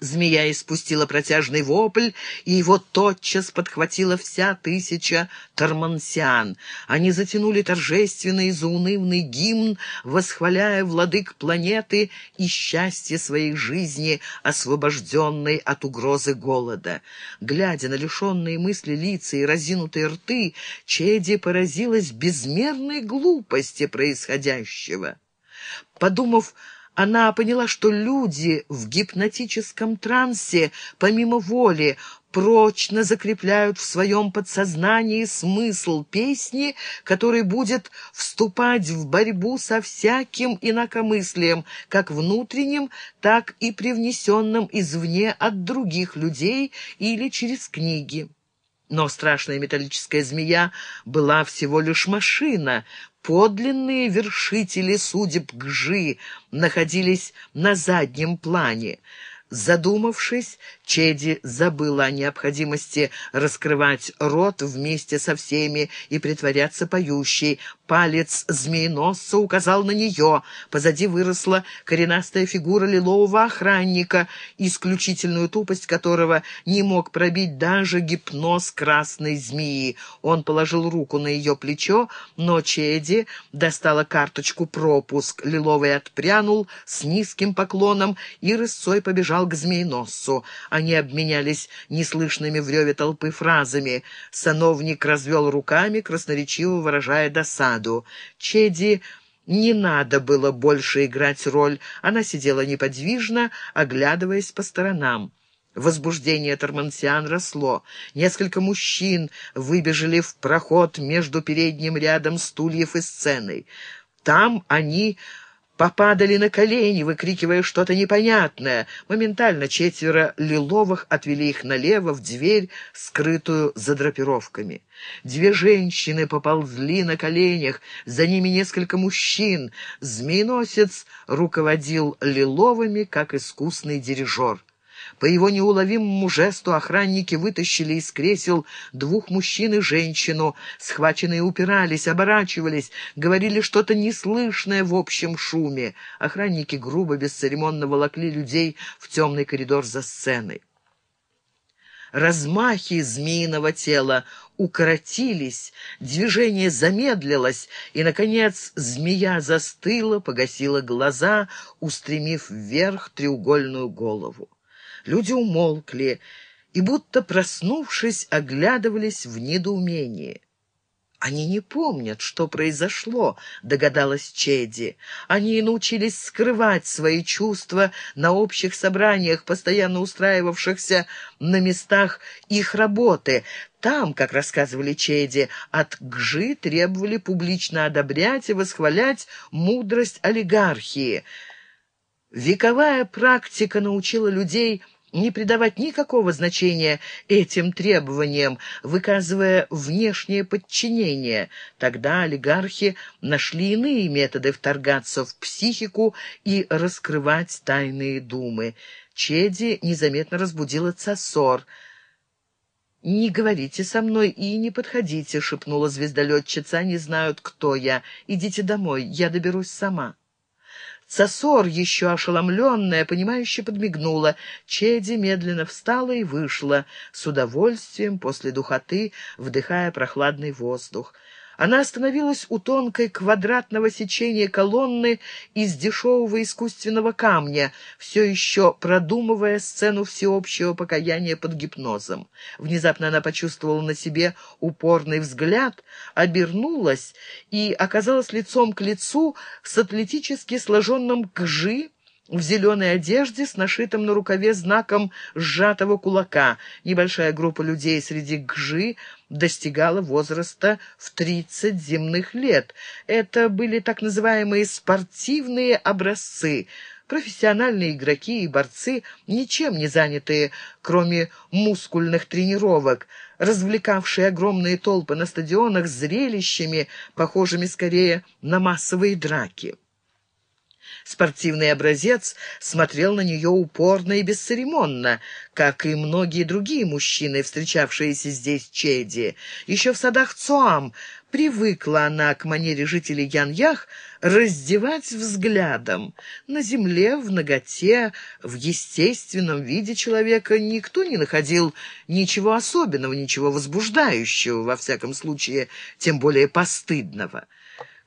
Змея испустила протяжный вопль, и его тотчас подхватила вся тысяча тормансиан. Они затянули торжественный и заунывный гимн, восхваляя владык планеты и счастье своей жизни, освобожденной от угрозы голода. Глядя на лишенные мысли лица и разинутые рты, Чеди поразилась безмерной глупости происходящего. Подумав она поняла, что люди в гипнотическом трансе, помимо воли, прочно закрепляют в своем подсознании смысл песни, который будет вступать в борьбу со всяким инакомыслием, как внутренним, так и привнесенным извне от других людей или через книги. Но страшная металлическая змея была всего лишь машина, подлинные вершители судеб Гжи находились на заднем плане. Задумавшись, Чеди забыла о необходимости раскрывать рот вместе со всеми и притворяться поющей. Палец змееносца указал на нее. Позади выросла коренастая фигура лилового охранника, исключительную тупость которого не мог пробить даже гипноз красной змеи. Он положил руку на ее плечо, но Чеди достала карточку «Пропуск». Лиловый отпрянул с низким поклоном и рысцой побежал к змееносцу. Они обменялись неслышными в реве толпы фразами. Сановник развел руками, красноречиво выражая досаду. Чеди... Не надо было больше играть роль. Она сидела неподвижно, оглядываясь по сторонам. Возбуждение Тормансиан росло. Несколько мужчин выбежали в проход между передним рядом стульев и сценой. Там они попадали на колени, выкрикивая что-то непонятное. Моментально четверо лиловых отвели их налево, в дверь, скрытую за драпировками. Две женщины поползли на коленях, за ними несколько мужчин. Змееносец руководил лиловыми, как искусный дирижер. По его неуловимому жесту охранники вытащили из кресел двух мужчин и женщину. Схваченные упирались, оборачивались, говорили что-то неслышное в общем шуме. Охранники грубо, бесцеремонно волокли людей в темный коридор за сценой. Размахи змеиного тела укоротились, движение замедлилось, и, наконец, змея застыла, погасила глаза, устремив вверх треугольную голову. Люди умолкли и, будто проснувшись, оглядывались в недоумении. «Они не помнят, что произошло», — догадалась Чеди. «Они научились скрывать свои чувства на общих собраниях, постоянно устраивавшихся на местах их работы. Там, как рассказывали Чеди, от Гжи требовали публично одобрять и восхвалять мудрость олигархии. Вековая практика научила людей не придавать никакого значения этим требованиям, выказывая внешнее подчинение. Тогда олигархи нашли иные методы вторгаться в психику и раскрывать тайные думы. Чеди незаметно разбудила Цасор. «Не говорите со мной и не подходите», — шепнула звездолетчица. «Они знают, кто я. Идите домой, я доберусь сама». Сосор, еще ошеломленная, понимающе подмигнула. Чеди медленно встала и вышла, с удовольствием после духоты, вдыхая прохладный воздух. Она остановилась у тонкой квадратного сечения колонны из дешевого искусственного камня, все еще продумывая сцену всеобщего покаяния под гипнозом. Внезапно она почувствовала на себе упорный взгляд, обернулась и оказалась лицом к лицу с атлетически сложенным кжи, в зеленой одежде с нашитым на рукаве знаком сжатого кулака. Небольшая группа людей среди гжи достигала возраста в 30 земных лет. Это были так называемые спортивные образцы, профессиональные игроки и борцы, ничем не занятые, кроме мускульных тренировок, развлекавшие огромные толпы на стадионах зрелищами, похожими скорее на массовые драки. Спортивный образец смотрел на нее упорно и бесцеремонно, как и многие другие мужчины, встречавшиеся здесь Чеди. Еще в садах Цуам Привыкла она к манере жителей Яньях раздевать взглядом. На земле, в ноготе, в естественном виде человека никто не находил ничего особенного, ничего возбуждающего, во всяком случае, тем более постыдного.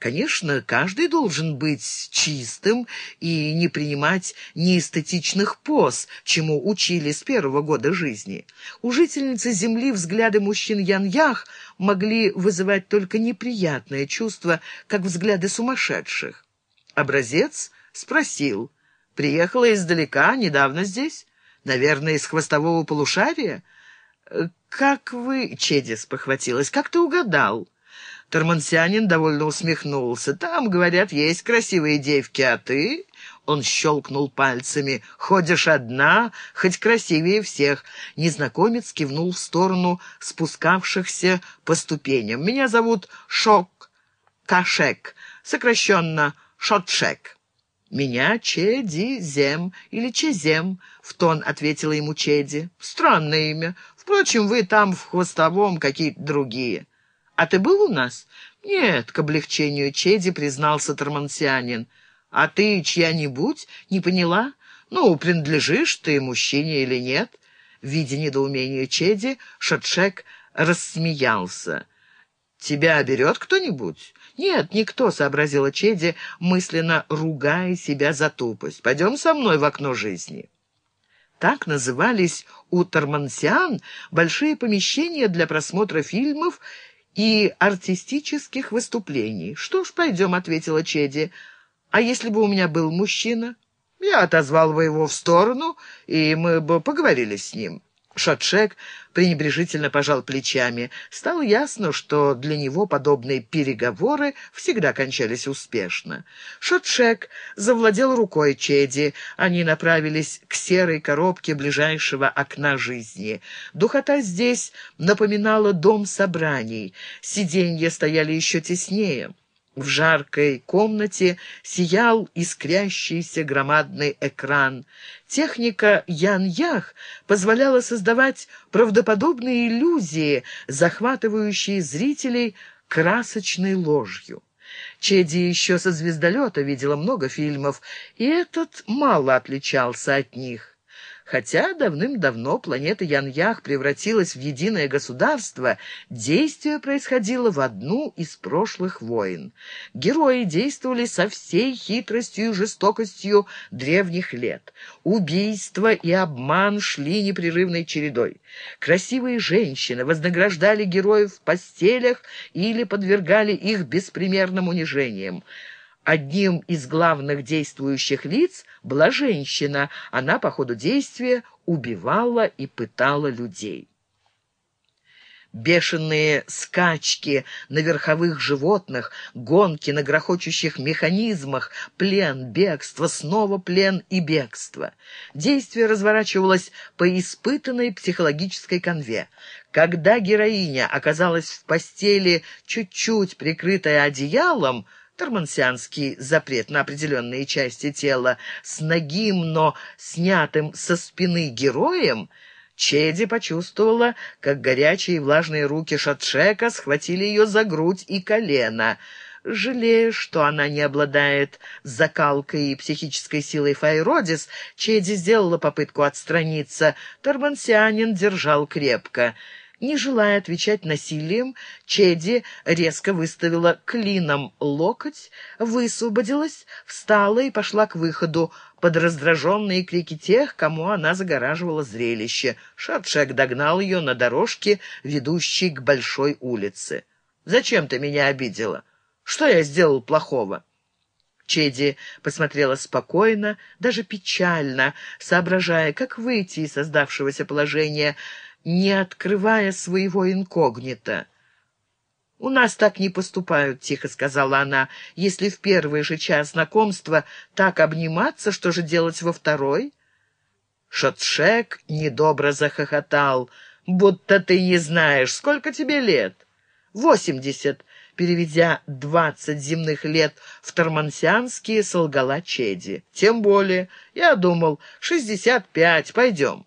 Конечно, каждый должен быть чистым и не принимать неэстетичных поз, чему учили с первого года жизни. У жительницы Земли взгляды мужчин Ян-Ях могли вызывать только неприятное чувство, как взгляды сумасшедших. Образец спросил. «Приехала издалека, недавно здесь? Наверное, из хвостового полушария?» «Как вы...» — Чедис похватилась. «Как ты угадал?» Тормансианин довольно усмехнулся. «Там, говорят, есть красивые девки, а ты...» Он щелкнул пальцами. «Ходишь одна, хоть красивее всех». Незнакомец кивнул в сторону спускавшихся по ступеням. «Меня зовут Шок Кашек, сокращенно Шотшек». «Меня Чеди Зем или Чезем», — в тон ответила ему Чеди. «Странное имя. Впрочем, вы там в хвостовом какие-то другие». «А ты был у нас?» «Нет», — к облегчению Чеди признался Тормансианин. «А ты чья-нибудь? Не поняла? Ну, принадлежишь ты мужчине или нет?» Видя недоумение Чеди, Шатшек рассмеялся. «Тебя берет кто-нибудь?» «Нет, никто», — сообразила Чеди, мысленно ругая себя за тупость. «Пойдем со мной в окно жизни». Так назывались у Тормансиан большие помещения для просмотра фильмов и артистических выступлений. «Что ж, пойдем», — ответила Чеди. «А если бы у меня был мужчина?» «Я отозвал бы его в сторону, и мы бы поговорили с ним». Шатшек пренебрежительно пожал плечами. Стало ясно, что для него подобные переговоры всегда кончались успешно. Шатшек завладел рукой Чеди. Они направились к серой коробке ближайшего окна жизни. Духота здесь напоминала дом собраний. Сиденья стояли еще теснее. В жаркой комнате сиял искрящийся громадный экран. Техника Ян-Ях позволяла создавать правдоподобные иллюзии, захватывающие зрителей красочной ложью. Чеди еще со звездолета видела много фильмов, и этот мало отличался от них. Хотя давным-давно планета Яньях превратилась в единое государство, действие происходило в одну из прошлых войн. Герои действовали со всей хитростью и жестокостью древних лет. Убийства и обман шли непрерывной чередой. Красивые женщины вознаграждали героев в постелях или подвергали их беспримерным унижениям. Одним из главных действующих лиц была женщина. Она по ходу действия убивала и пытала людей. Бешеные скачки на верховых животных, гонки на грохочущих механизмах, плен, бегство, снова плен и бегство. Действие разворачивалось по испытанной психологической конве. Когда героиня оказалась в постели, чуть-чуть прикрытая одеялом, Тормансианский запрет на определенные части тела с ногим, но снятым со спины героем, Чеди почувствовала, как горячие и влажные руки Шатшека схватили ее за грудь и колено. Жалея, что она не обладает закалкой и психической силой Файродис, Чеди сделала попытку отстраниться. Тормансианин держал крепко. Не желая отвечать насилием, Чеди резко выставила клином локоть, высвободилась, встала и пошла к выходу под раздраженные крики тех, кому она загораживала зрелище. Шатшек догнал ее на дорожке, ведущей к большой улице. «Зачем ты меня обидела? Что я сделал плохого?» Чеди посмотрела спокойно, даже печально, соображая, как выйти из создавшегося положения, не открывая своего инкогнито. «У нас так не поступают», — тихо сказала она. «Если в первый же час знакомства так обниматься, что же делать во второй?» Шотшек недобро захохотал. «Будто ты не знаешь, сколько тебе лет?» «Восемьдесят», переведя двадцать земных лет в тормансианские, солгала Чеди. «Тем более. Я думал, шестьдесят пять. Пойдем».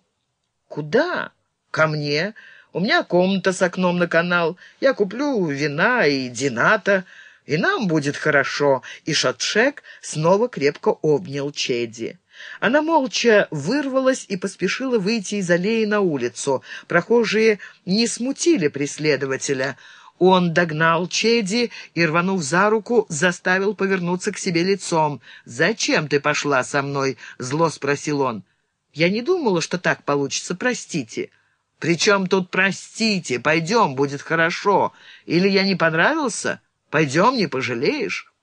«Куда?» «Ко мне. У меня комната с окном на канал. Я куплю вина и дината, и нам будет хорошо». И Шотшек снова крепко обнял Чеди. Она молча вырвалась и поспешила выйти из аллеи на улицу. Прохожие не смутили преследователя. Он догнал Чеди и, рванув за руку, заставил повернуться к себе лицом. «Зачем ты пошла со мной?» — зло спросил он. «Я не думала, что так получится. Простите». «При чем тут простите? Пойдем, будет хорошо. Или я не понравился? Пойдем, не пожалеешь».